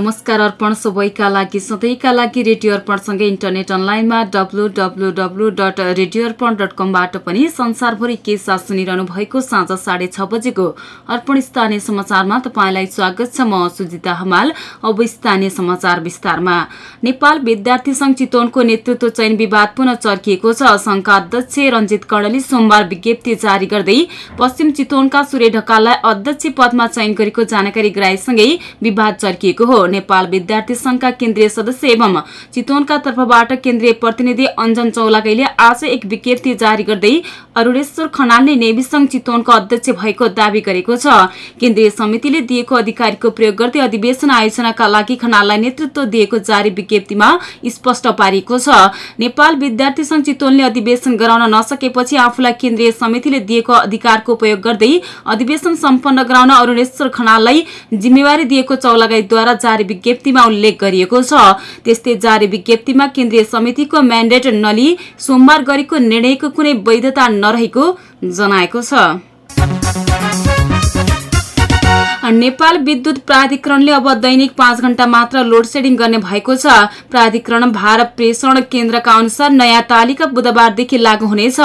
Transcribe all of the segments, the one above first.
नमस्कार अर्पण सबैका लागि सधैँका लागि रेडियो अर्पणसँगै इन्टरनेट अनलाइनमा W W W dot radio Arpan dot कमबाट पनि संसारभरि के साथ सुनिरहनु भएको साँझ साढे छ बजेको अर्पण स्थानीय समाचारमा तपाईँलाई स्वागत छ म सुजिता हमाल अब स्थानीय समाचार विस्तारमा। नेपाल विद्यार्थी संघ चितवनको नेतृत्व चयन विवाद पुनः चर्किएको छ। संघका अध्यक्ष रञ्जित कर्णले सोमबार विज्ञप्ति जारी गर्दै पश्चिम चितवनका सूर्य ढकाललाई अध्यक्ष पदमा चयन गरेको जानकारी गराएसँगै विवाद चर्किएको हो। नेपाल विद्यार्थी संघका केन्द्रीय सदस्य एवं चितवनका तर्फबाट केन्द्रीय प्रतिनिधि अञ्जन चौलागैले आज एक विज्ञप्ति जारी गर्दै अरूणेश्वर खनालले नेवी संघ चितवनको अध्यक्ष भएको दावी गरेको छ। केन्द्रीय समितिले दिएको अधिकारको प्रयोग गर्दै अधिवेशन आयोजनाका लागि खनाललाई नेतृत्व दिएको जारी विज्ञप्तिमा स्पष्ट पारिएको छ। नेपाल विद्यार्थी संघ चितवनले अधिवेशन गराउन नसकेपछि आफूलाई केन्द्रीय समितिले दिएको अधिकारको उपयोग गर्दै अधिवेशन सम्पन्न गराउन अरूणेश्वर खनाललाई जिम्मेवारी दिएको चौलागाईद्वारा जारी विज्ञप्तिमा उल्लेख गरिएको छ। त्यस्तै जारी विज्ञप्तिमा केन्द्रीय समितिको म्यान्डेट नली सोमबार गरेको निर्णयको कुनै वैधता नरहेको जनाएको छ। नेपाल विद्युत प्राधिकरणले अब दैनिक पाँच घण्टा मात्र लोड सेडिङ गर्ने भएको छ। प्राधिकरण भार प्रेषण केन्द्रका अनुसार नयाँ तालिका बुधबारदेखि लागू हुनेछ।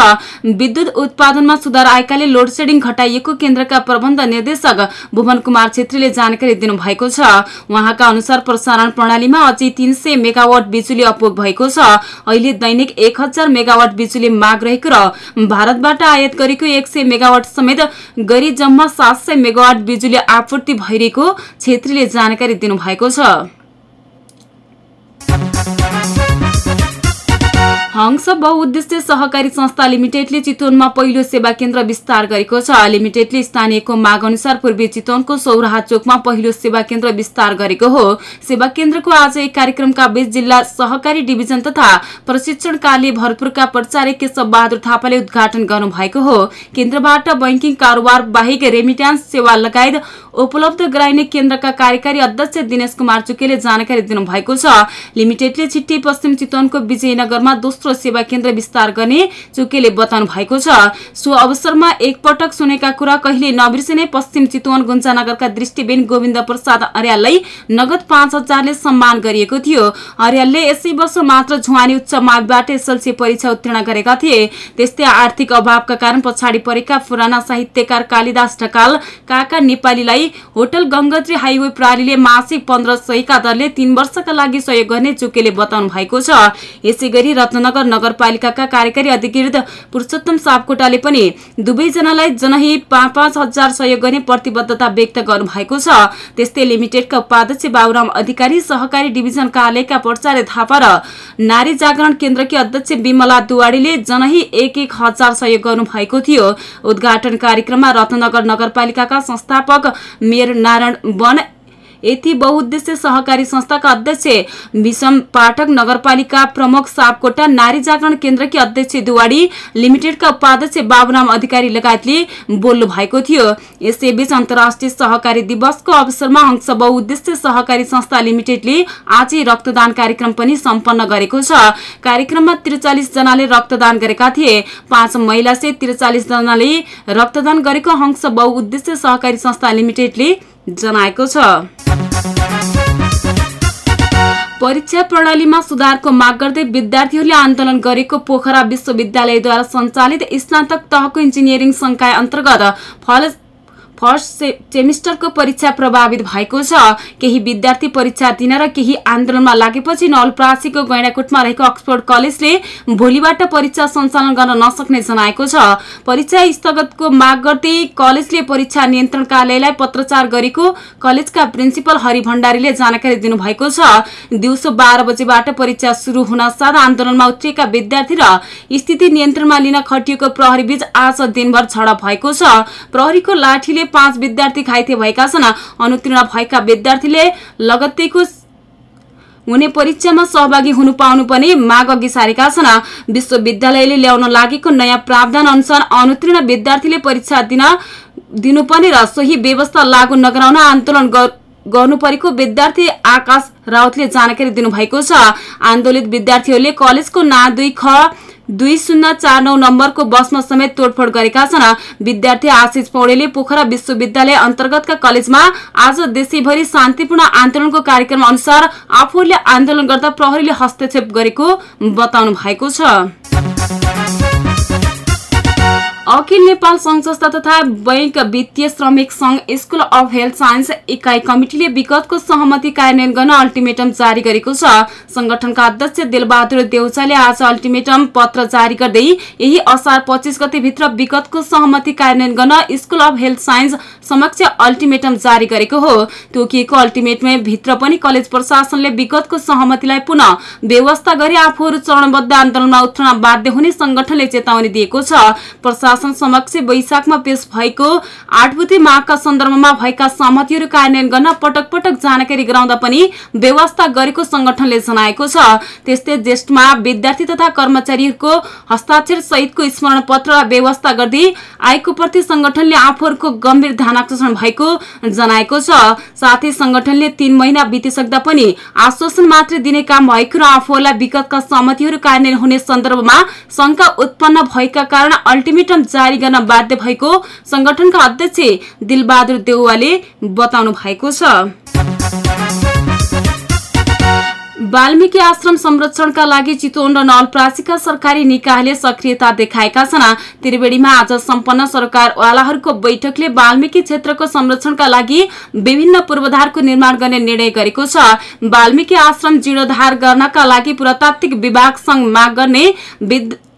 विद्युत उत्पादनमा सुधार आएकाले लोड सेडिङ घटाइएको केन्द्रका प्रबन्ध निर्देशक भुवन कुमार छेत्रीले जानकारी दिनुभएको छ। उहाँका अनुसार प्रसारण प्रणालीमा अझै तीन मेगावाट बिजुली अपुग भएको छ। अहिले दैनिक एक मेगावाट बिजुली माग रहेको र भारतबाट आयात गरेको एक मेगावाट समेत गरी जम्मा सात मेगावाट बिजुली आपूर्ति भइरहेको छेत्रीले जानकारी दिनुभएको छ। हंस बहुउद्देश्य सहकारी संस्था लिमिटेडले चितवनमा पहिलो सेवा केन्द्र विस्तार गरेको छ। लिमिटेडले स्थानीयको माग अनुसार पूर्वी चितवनको सौराहा चोकमा पहिलो सेवा केन्द्र विस्तार गरेको हो। सेवा केन्द्रको आज एक कार्यक्रमका बीच जिल्ला सहकारी डिभिजन तथा प्रशिक्षण कार्य भरतपुरका प्रचार्य केशव बहादुर थापाले उद्घाटन गर्नु भएको हो। केन्द्रबाट बैंकिङ कारोबार बाहेक रेमिट्यान्स सेवा लगायत उपलब्ध गराइने केन्द्रका कार्यकारी अध्यक्ष दिनेश कुमार चुकेले जानकारी दिनुभएको छ। लिमिटेडले छिट्टै पश्चिम चितवनको विजयनगरमा दोस्रो सेवा केन्द्र विस्तार गर्ने चुकेले बताउनु भएको छ। सो अवसरमा एकपटक सुनेका कुरा कहिले नबिर्सिने पश्चिम चितवन गुन्चानगरका दृष्टिबेन गोविन्द प्रसाद अर्याललाई नगद पाँच हजारले सम्मान गरिएको थियो। अर्यालले यसै वर्ष मात्र झुवानी उच्च माविबाट एसएलसी परीक्षा उत्तीर्ण गरेका थिए। त्यस्तै आर्थिक अभावका कारण पछाडि परेका पुराना साहित्यकार कालिदास ढकाल काका नेपालीलाई होटल गंगत्री हाइवे प्रणालीले मासिक पन्ध्र सयका दरले तीन वर्षका लागि सहयोग गर्ने चुकेले बताउनु भएको छ। यसै गरी रत्नगर नगरपालिकाका कार्यकारी अधिकृत पुरुषोत्तम सापकोटाले पनि दुवैजनालाई जनही पाँच पाँच हजार सहयोग गर्ने प्रतिबद्धता व्यक्त गर्नु भएको छ। त्यस्तै लिमिटेडका उपाध्यक्ष बाबुराम अधिकारी सहकारी डिभिजन कार्यालयका प्रचार्य थापा र नारी जागरण केन्द्रकी अध्यक्ष विमला दुवाडीले जनही एक एक हजार सहयोग गर्नु भएको थियो। उद्घाटन कार्यक्रममा रत्नगर नगरपालिकाका संस्थापक मेयर नारायण वन यति बहुद्देश्य सहकारी संस्थाका अध्यक्ष विषम पाठक नगरपालिका प्रमुख सापकोटा नारी जागरण केन्द्रकी अध्यक्ष दुवाडी लिमिटेडका उपाध्यक्ष बाबुराम अधिकारी लगायतले बोल्नु भएको थियो। यसैबीच अन्तर्राष्ट्रिय सहकारी दिवसको अवसरमा अंश बहुद्देश्य सहकारी संस्था लिमिटेडले आजै रक्तदान कार्यक्रम पनि सम्पन्न गरेको छ। कार्यक्रममा त्रिचालिस जनाले रक्तदान गरेका थिए। पाँच महिला से त्रिचालिस जनाले रक्तदान गरेको हंस बहुउद्देश्य सहकारी संस्था लिमिटेडले जनाएको छ। परीक्षा प्रणालीमा सुधारको माग गर्दै विद्यार्थीहरूले आन्दोलन गरेको पोखरा विश्वविद्यालयद्वारा सञ्चालित स्नातक तहको इन्जिनियरिङ संकाय अन्तर्गत फल फर्स्ट सेमिस्टरको परीक्षा प्रभावित भएको छ। केही विद्यार्थी परीक्षा दिन र केही आन्दोलनमा लागेपछि नवलप्रासीको गैँडाकोटमा रहेको अक्सफोर्ड कलेजले भोलिबाट परीक्षा सञ्चालन गर्न नसक्ने जनाएको छ। परीक्षा स्थगतको माग गर्दै कलेजले परीक्षा नियन्त्रण कार्यालयलाई पत्रचार गरेको कलेजका प्रिन्सिपल हरि भण्डारीले जानकारी दिनुभएको छ। दिउँसो बाह्र बजेबाट परीक्षा शुरू हुन साथ आन्दोलनमा उत्रिएका विद्यार्थी र स्थिति नियन्त्रणमा लिन खटिएको प्रहरी बीच आज दिनभर झडप भएको छ। प्रहरीको लाठीले पाँच विद्यार्थी घाइते भएका छन्। अनुतीर्ण भएका विद्यार्थीले लगत्तैको हुने परीक्षामा सहभागी हुनु पाउनु पनि माग अघि सारेका छन्। विश्वविद्यालयले ल्याउन लागेको नयाँ प्रावधान अनुसार अनुतीर्ण विद्यार्थीले परीक्षा दिन दिनुपर्ने र सोही व्यवस्था लागू नगराउन आन्दोलन गर्नु परेको विद्यार्थी आकाश राउतले जानकारी दिनुभएको छ। आन्दोलित विद्यार्थीहरूले कलेजको ना दुई ख दुई शून्य चार नौ नम्बरको बसमा समेत तोडफोड गरेका छन्। विद्यार्थी आशिष पौडेले पोखरा विश्वविद्यालय अन्तर्गतका कलेजमा आज देशैभरि शान्तिपूर्ण आन्दोलनको कार्यक्रम अनुसार आफूहरूले आन्दोलन गर्दा प्रहरीले हस्तक्षेप गरेको बताउनु भएको छ। अखिल नेपाल संघ संस्था तथा बैंक वित्तीय श्रमिक संघ स्कुल अफ हेल्थ साइन्स इकाइ कमिटिले विगतको सहमति कार्यान्वयन गर्न अल्टिमेटम जारी गरेको छ। संगठनका अध्यक्ष दिलबहादुर देउचाले आज अल्टिमेटम पत्र जारी गर्दै यही असार पच्चिस गते भित्र विगतको सहमति कार्यान्वयन गर्न स्कुल अफ हेल्थ साइन्स समक्ष अल्टिमेटम जारी गरेको हो। तोकिएको अल्टिमेटमै भित्र पनि कलेज प्रशासनले विगतको सहमतिलाई पुनः व्यवस्था गरी आफूहरू चरणबद्ध आन्दोलनमा उत्रन बाध्य हुने संगठनले चेतावनी दिएको छ। समक्ष वैशाखमा पेश भएको आठबुते मागका सन्दर्भमा भएका सहमतिहरू कार्यान्वयन गर्न पटक पटक जानकारी गराउँदा पनि व्यवस्था गरेको संगठनले जनाएको छ। त्यस्तै ज्येष्ठमा विद्यार्थी तथा कर्मचारीहरूको हस्ताक्षर सहितको स्मरण पत्र व्यवस्था गर्दै आएको प्रति संगठनले आफूहरूको गम्भीर ध्यानकर्षण भएको जनाएको छ। साथै संगठनले तीन महिना बितिसक्दा पनि आश्वासन मात्रै दिने काम भएको र आफूहरूलाई विगतका सहमतिहरू कार्यान्वयन हुने सन्दर्भमा शंका उत्पन्न भएका कारण अल्टिमेटम जारी गर्न बाध्य भएको संगठनका अध्यक्ष दिलबहादुर देउवाले बताउनु भएको छ। वाल्मीकि आश्रम संरक्षणका लागि चितवन र नलप्रासीका सरकारी निकायले सक्रियता देखाएका छन्। त्रिवेणीमा आज सम्पन्न सरकारवालाहरूको बैठकले वाल्मीकि क्षेत्रको संरक्षणका लागि विभिन्न पूर्वाधारको निर्माण गर्ने निर्णय गरेको छ। वाल्मीकि आश्रम जीर्णोद्धार गर्नका लागि पुरातात्विक विभागसँग माग गर्ने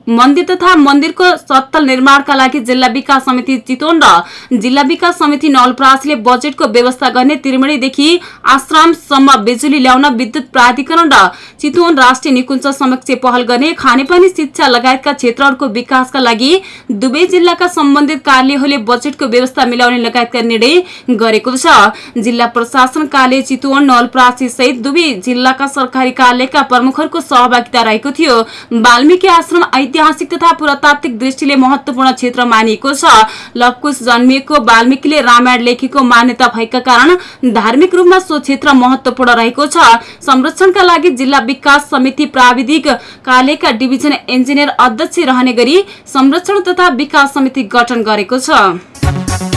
मन्दिर तथा मन्दिरको सत्तल निर्माणका लागि जिल्ला विकास समिति चितवन र जिल्ला विकास समिति नवलपरासीले बजेटको व्यवस्था गर्ने त्रिवेणीदेखि आश्रमसम्म बिजुली ल्याउन विद्युत प्राधिकरण र चितवन राष्ट्रिय निकुञ्ज समक्ष पहल गर्ने खानेपानी शिक्षा लगायतका क्षेत्रहरूको विकासका लागि दुवै जिल्लाका सम्बन्धित कार्यालयहरूले बजेटको व्यवस्था मिलाउने लगायतका निर्णय गरेको छ। जिल्ला प्रशासन कार्य चितवन नवलपरासी सहित दुवै जिल्लाका सरकारी कार्यालयका प्रमुखहरूको सहभागिता रहेको थियो। वाल्मीकि आश्रम ऐतिहासिक तथा पुरातात्विक दृष्टिले महत्वपूर्ण क्षेत्र मानिएको छ। लवकुश जन्मिएको वाल्मिकीले रामायण लेखेको मान्यता भएका कारण धार्मिक रूपमा सो क्षेत्र महत्वपूर्ण रहेको छ। संरक्षणका लागि जिल्ला विकास समिति प्राविधिक कार्यालयका डिभिजन इन्जिनियर अध्यक्ष रहने गरी संरक्षण तथा विकास समिति गठन गरेको छ।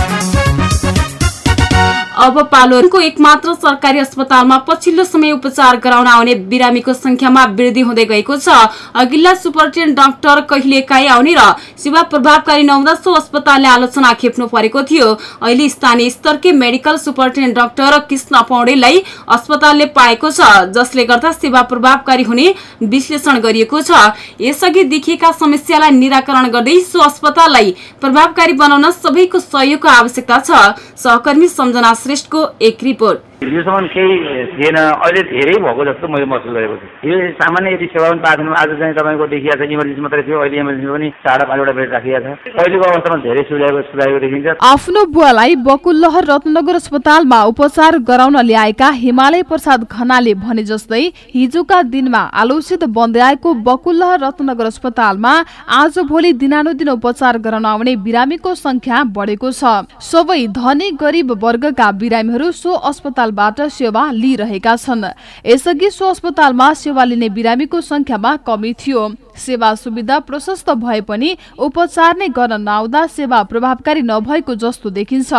अब पालोको एकमात्र सरकारी अस्पतालमा पछिल्लो समय उपचार गराउन आउने बिरामीको संख्यामा वृद्धि हुँदै गएको छ। अघिल्ला सुपरिटेन्डेन्ट डाक्टर कहिलेकाहीँ आउने र सेवा प्रभावकारी नहुँदा सो अस्पतालले आलोचना खेप्नु परेको थियो। अहिले स्थानीय स्तरकै मेडिकल सुपरिटेन्डेन्ट डाक्टर कृष्ण पौडेललाई अस्पतालले पाएको छ जसले गर्दा सेवा प्रभावकारी हुने विश्लेषण गरिएको छ। यसअघि देखिएका समस्यालाई निराकरण गर्दै सो अस्पताललाई प्रभावकारी बनाउन सबैको सहयोगको आवश्यकता छ। सहकर्मी सम्झना श्रेष्ठ को एक रिपोर्ट। हिजोसम्म केही थिएन। अहिले धेरै भएको जस्तो मैले महसुस गरेको छु। यो सामान्य यदि सेवा पनि पाएको आज चाहिँ तपाईँको देखिया छ इमर्जेन्सी मात्रै थियो अहिले इमर्जेन्सी पनि चार पाँचवटा बेड राखिएको छ। अहिलेको अवस्थामा धेरै सुधारेको सुधारेको देखिन्छ। आफ्नो बुवालाई बकुल्लहर रत्नगर अस्पतालमा उपचार गराउन ल्याएका हिमालय प्रसाद खनाले भने जस्तै हिजोका दिनमा आलोचित बन्दै आएको बकुल्लहर रत्नगर अस्पतालमा आज भोलि दिनानुदिन उपचार गराउन आउने बिरामीको संख्या बढेको छ। सबै धनी गरिब वर्गका बिरामीहरू सो अस्पताल अस्पतालबाट सेवा लिइरहेका छन्। यसअघि सो अस्पतालमा सेवा लिने बिरामीको संख्यामा कमी थियो। सेवा सुविधा प्रशस्त भए पनि उपचार नै गर्न नआउँदा सेवा प्रभावकारी नभएको जस्तो देखिन्छ।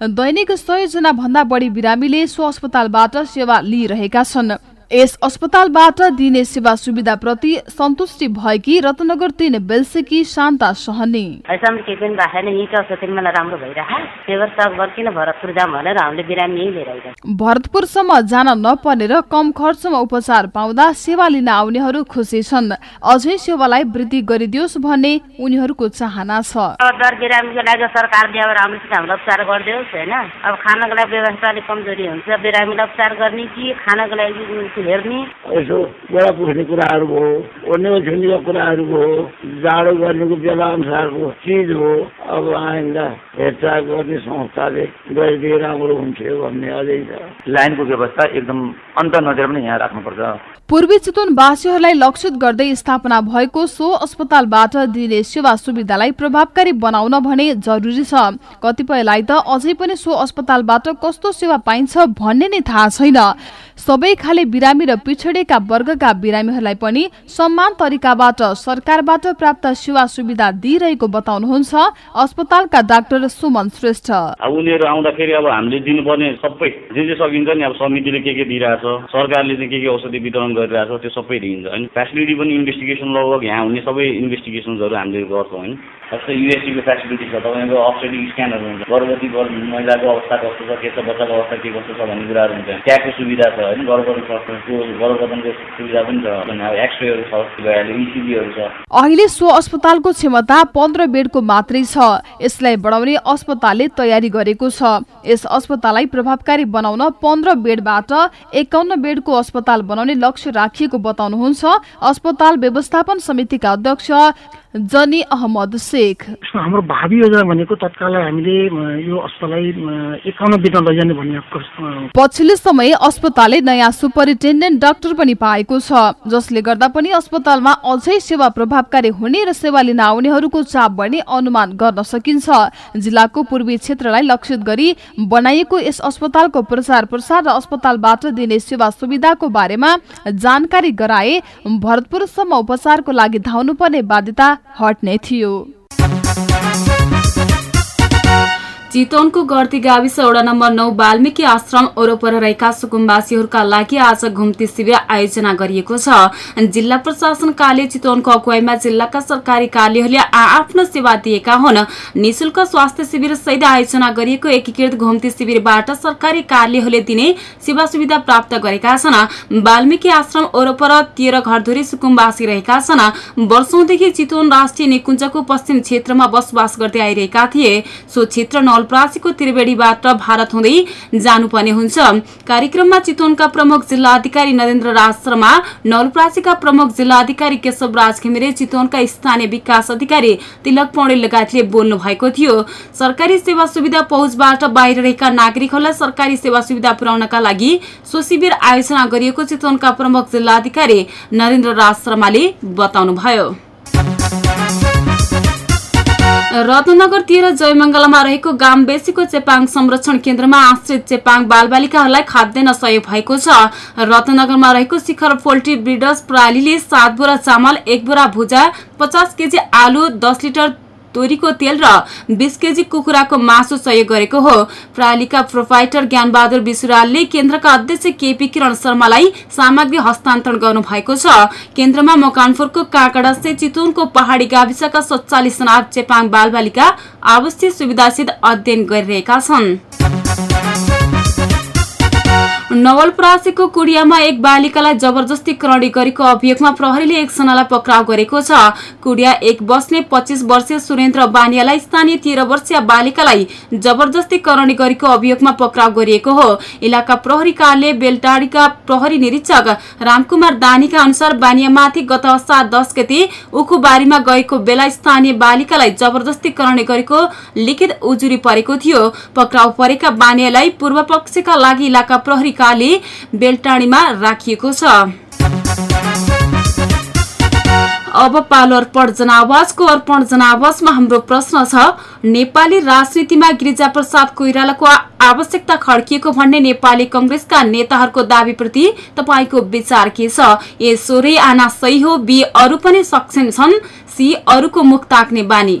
दैनिक सय जना भन्दा बढी बिरामीले सो अस्पतालबाट सेवा लिइरहेका छन्। यस अस्पतालबाट दिने सेवा सुविधा प्रति सन्तुष्टि भएकी रत्नगर तीन बेलसेकी शान्ता सहनी। ऐसा केही पनि राखेन यहीँ चौसठी मलाई राम्रो भइरहेको फेवर सब किन भरतपुर जाम भनेर हामीले बिरामी यहीँ लिएर आइरहेको भरतपुरसम्म जान नपर्ने र कम खर्चमा उपचार पाउँदा सेवा लिन आउनेहरू खुसी छन्। अझै सेवालाई वृद्धि गरिदियोस् भन्ने उनीहरूको चाहना छ। दर बिरामीको लागि सरकारले अब राम्रोसित हामीलाई उपचार गरिदियोस् होइन? अब खानको लागि व्यवस्था अलिक कमजोरी हुन्छ। बिरामीलाई उपचार गर्ने कि खानको लागि हेर्ने यसो गोडा पुस्ने कुराहरू भयो ओर्ने ओछ्याउनेका कुराहरू भयो जाडो गर्नेको बेला अनुसारको चिज हो। अब आइन्दा हेरचाह गर्ने संस्थाले गरिदिए राम्रो हुन्थ्यो भन्ने अझै छ। लाइनको व्यवस्था एकदम अन्त नदिएर पनि यहाँ राख्नुपर्छ। पूर्वी चितवनवासीहरूलाई लक्षित गर्दै स्थापना भएको सो अस्पतालबाट दिने सेवा सुविधालाई प्रभावकारी बनाउन भने जरुरी छ। कतिपयलाई त अझै पनि सो अस्पतालबाट कस्तो सेवा पाइन्छ भन्ने नै थाहा छैन। सबै खाले बिरामी र पिछडेका वर्गका बिरामीहरूलाई पनि समान तरिकाबाट सरकारबाट प्राप्त सेवा सुविधा दिइरहेको बताउनुहुन्छ अस्पतालका डाक्टर सुमन श्रेष्ठ। उनीहरू आउँदाखेरि अब हामीले दिनुपर्ने सबै जे जे सकिन्छ नि अब समितिले के के दिइरहेछ सरकारले के के औषधि वितरण गरिरहेछ त्यो सबै दिइन्छ। होइन फेसिलिटी पनि इन्भेस्टिगेसन लगभग यहाँ हुने सबै इन्भेस्टिगेसन्सहरू हामीले गर्छौँ होइन। जस्तै युएससीको फेसिलिटी छ तपाईँको अप्सरेटिङ स्क्यानहरू हुन्छ। गर्भवती महिलाको अवस्था कस्तो छ के छ बच्चाको अवस्था के कस्तो छ भन्ने कुराहरू हुन्छ। ट्यागको सुविधा छ होइन गर्भवती त्यो गर्भवतनको सुविधा पनि छ। अब एक्सरेहरू छ भइहाल्यो इसिजीहरू छ। अहिले सो अस्पतालको क्षमता पन्ध्र बेडको मात्रै छ। यसलाई बढाउने अस्पतालले तयारी गरेको छ। यस अस्पताललाई प्रभावकारी बनाउन पन्ध्र बेडबाट एकाउन्न बेडको अस्पताल बनाउने लक्ष्य राखिएको बताउनुहुन्छ। अस्पताल व्यवस्थापन समितिका अध्यक्ष जनी अहमद शेख हाम्रो भावी योजना भनेको तत्काल हामीले यो अस्पताललाई एकाउन्न बेडमा लैजाने भन्ने पछिल्लो समय अस्पतालले नयाँ सुपरिन्टेन्डेन्ट डाक्टर पनि पाएको छ जसले गर्दा पनि अस्पतालमा अझै सेवा प्रभावकारी हुने र सेवा लिन आउनेहरूको चाप बढ्ने अनुमान गर्न सकिन्छ। जिल्लाको पूर्वी क्षेत्रलाई लक्षित गरी बनाइएको यस अस्पतालको प्रचार प्रसार र अस्पतालबाट दिने सेवा सुविधाको बारेमा जानकारी गराए भरतपुरसम्म उपचारको लागि धाउनुपर्ने बाध्यता हट्ने थियो। चितवनको गर्ती गाविस वडा नम्बर नौ वाल्मिकी आश्रम वरपर रहेका सुकुम्बासीहरूका लागि आज घुम्ती शिविर आयोजना गरिएको छ। जिल्ला प्रशासन कार्य चितवनको अगुवाईमा जिल्लाका सरकारी कार्यहरूले आफ्नो सेवा दिएका हुन्। निशुल्क स्वास्थ्य शिविर सहित आयोजना गरिएको एकीकृत घुम्ती शिविरबाट सरकारी कार्यहरूले दिने सेवा सुविधा प्राप्त गरेका छन्। वाल्मिकी आश्रम वरपर तेह्र घरधुरी सुकुम्बासी रहेका छन्। वर्षौंदेखि चितवन राष्ट्रिय निकुञ्जको पश्चिम क्षेत्रमा बसोबास गर्दै आइरहेका थिए। सो क्षेत्र नलप्रासीको त्रिवेणीबाट भारत हुँदै जानुपर्ने हुन्छ। कार्यक्रममा चितवनका प्रमुख जिल्ला अधिकारी नरेन्द्र राज शर्मा नलप्रासीका प्रमुख जिल्ला अधिकारी केशव राज घिमिरे चितवनका स्थानीय विकास अधिकारी तिलक पौडेल लगायतले बोल्नु भएको थियो। सरकारी सेवा सुविधा पहुँचबाट बाहिर रहेका नागरिकहरूलाई सरकारी सेवा सुविधा पुर्याउनका लागि सो शिविर आयोजना गरिएको चितवनका प्रमुख जिल्ला अधिकारी नरेन्द्र राज शर्माले बताउनुभयो। रत्नगर तेह्र जयमंगलमा रहेको गाम बेसीको चेपाङ संरक्षण केन्द्रमा आश्रित चेपाङ बालबालिकाहरूलाई खाद्यान्न सहयोग भएको छ। रत्नगरमा रहेको शिखर पोल्ट्री ब्रिडर्स प्रणालीले सात बोरा चामल एक बोरा भुजा पचास केजी आलु दस लिटर तोरीको तेल र बीस केजी कुखुराको मासु सहयोग गरेको हो। प्रणालीका प्रोपाइटर ज्ञानबहादुर विश्रालले केन्द्रका अध्यक्ष केपी किरण शर्मालाई सामग्री हस्तान्तरण गर्नु भएको छ। केन्द्रमा मकानपुरको काकडा चितुनको पहाड़ी गाविसका सत्तालिस जना चेपाङ बालबालिका आवश्यक सुविधासित अध्ययन गरिरहेका छन्। नवलपरासीको कुडियामा एक बालिकालाई जबरजस्ती करणी गरेको अभियोगमा प्रहरीले एकजनालाई पक्राउ गरेको छ। कुडिया एक बस्ने पच्चिस वर्षीय सुरेन्द्र बानियालाई स्थानीय तेह्र वर्षीय बालिकालाई जबरजस्ती करणी गरेको अभियोगमा पक्राउ गरिएको हो। इलाका प्रहरी कार्यालय बेलटाडीका प्रहरी निरीक्षक रामकुमार दानीका अनुसार बानियामाथि गत सात दस गते उखुबारीमा गएको बेला स्थानीय बालिकालाई जबरजस्ती करणी गरेको लिखित उजुरी परेको थियो। पक्राउ परेका बानियालाई पूर्व पक्षका लागि इलाका प्रहरी तरिकाले बेलटाणीमा राखिएको छ। अब पालो अर्पण जनावासको अर्पण जनावासमा हाम्रो प्रश्न छ नेपाली राजनीतिमा गिरिजा प्रसाद कोइरालाको आवश्यकता खड्किएको भन्ने नेपाली कंग्रेसका नेताहरूको दावीप्रति तपाईँको विचार के छ? ए सोरे आना सही हो बी अरू पनि सक्षम छन् सी अरूको मुख ताक्ने बानी।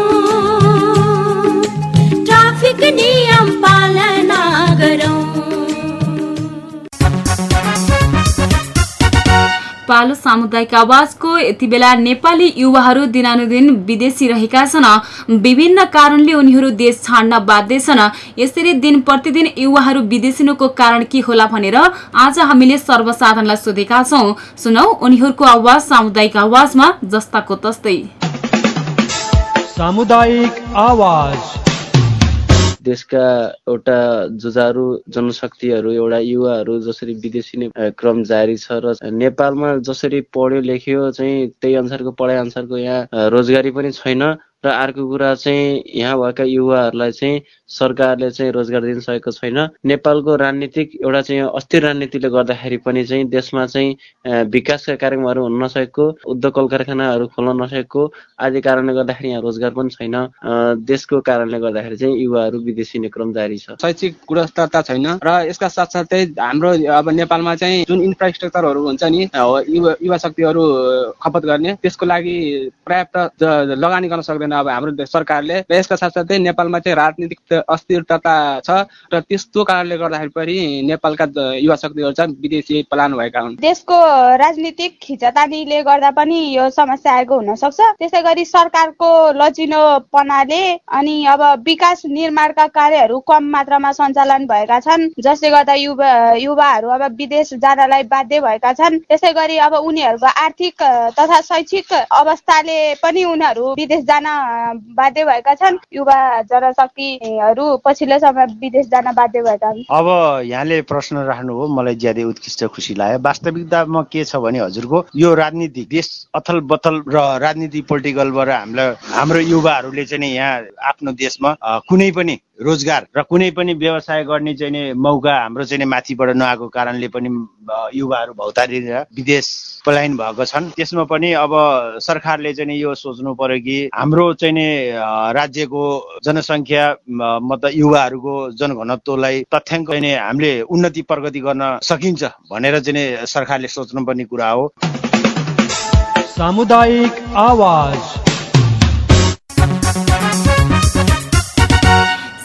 पालो सामुदायिक आवाजको यति बेला नेपाली युवाहरू दिनानुदिन विदेशी रहेका छन् विभिन्न कारणले उनीहरू देश छाड्न बाध्य छन्। यसरी दिन प्रतिदिन युवाहरू विदेशिनुको कारण के होला भनेर आज हामीले सर्वसाधारणलाई सोधेका छौं। सुनौ उनीहरूको आवाज सामुदायिक आवाजमा जस्ताको तस्तै। सामुदायिक आवाज। देशका एउटा जुझारु जनशक्तिहरू एउटा युवाहरू जसरी विदेशी नै क्रम जारी छ र नेपालमा जसरी पढ्यो लेख्यो चाहिँ त्यही अनुसारको पढाइ अनुसारको यहाँ रोजगारी पनि छैन र अर्को कुरा चाहिँ यहाँ भएका युवाहरूलाई चाहिँ सरकारले चाहिँ रोजगार दिन सकेको छैन। नेपालको राजनीतिक एउटा चाहिँ अस्थिर राजनीतिले गर्दाखेरि पनि चाहिँ देशमा चाहिँ विकासका कार्यक्रमहरू हुन नसकेको उद्योग कल कारखानाहरू खोल्न नसकेको आदि कारणले गर्दाखेरि यहाँ रोजगार पनि छैन। देशको कारणले गर्दाखेरि चाहिँ युवाहरू विदेशी क्रम जारी छ। शैक्षिक गुणस्तरता छैन र यसका साथसाथै हाम्रो अब नेपालमा चाहिँ जुन इन्फ्रास्ट्रक्चरहरू हुन्छ नि युवा युवा शक्तिहरू खपत गर्ने त्यसको लागि पर्याप्त लगानी गर्न सक्दैन अब हाम्रो सरकारले। र यसका साथसाथै नेपालमा चाहिँ राजनीतिक अस्थिरता छ र त्यस्तो कारणले गर्दाखेरि पनि नेपालका युवा शक्तिहरू चाहिँ विदेशी पलायन भएका हुन्। देशको राजनीतिक खिचातानीले गर्दा पनि यो समस्या आएको हुन सक्छ त्यसै गरी सरकारको लचिलोपनाले अनि अब विकास निर्माणका कार्यहरू कम मात्रामा सञ्चालन भएका छन्। जसले गर्दा युवा युवाहरू अब विदेश जानलाई बाध्य भएका छन्। त्यसै गरी अब उनीहरूको आर्थिक तथा शैक्षिक अवस्थाले पनि उनीहरू विदेश जान बाध्य भएका छन्। युवा जनशक्तिहरू पछिल्लो समय विदेश जान बाध्य भएका अब यहाँले प्रश्न राख्नु हो मलाई ज्यादै उत्कृष्ट खुसी लाग्यो। वास्तविकतामा के छ भने हजुरको यो राजनीति देश अथल बथल र राजनीति पोलिटिकलबाट हामीलाई हाम्रो युवाहरूले चाहिँ यहाँ आफ्नो देशमा कुनै पनि रोजगार र कुनै पनि व्यवसाय गर्ने चाहिँ मौका हाम्रो चाहिँ माथिबाट नआएको कारणले पनि युवाहरू भौतारिएर विदेश पलायन भएको छन्। त्यसमा पनि अब सरकारले चाहिँ यो सोच्नु पर्यो कि हाम्रो चाहिँ राज्यको जनसङ्ख्या मतलब युवाहरूको जनघनत्वलाई तथ्याङ्क नि हामीले उन्नति प्रगति गर्न सकिन्छ भनेर चाहिँ सरकारले सोच्नुपर्ने कुरा हो। सामुदायिक आवाज।